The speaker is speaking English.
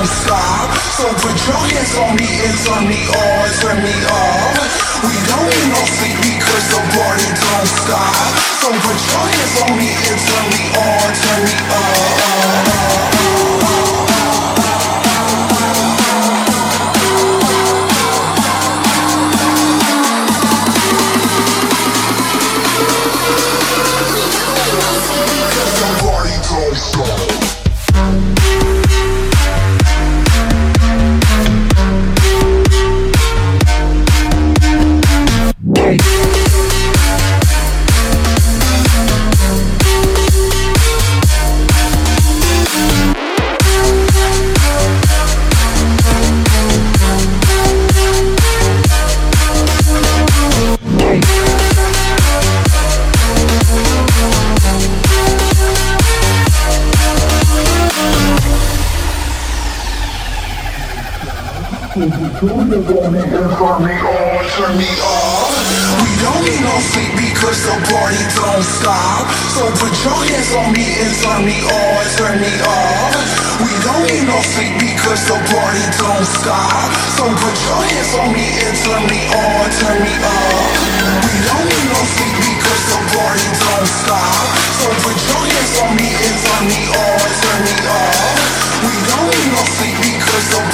I'm stopped. So put your hands on me and turn me on, turn me off. We don't need no sleep because the party don't stop. So put your hands on me and turn me So put your hands on me and turn me on, turn me on. We don't need no sleep because the party don't stop. So put your hands on me and turn me on, turn me on. We don't need no sleep because the party don't stop. So put your hands on me and turn me on, turn me on. We don't need no sleep because the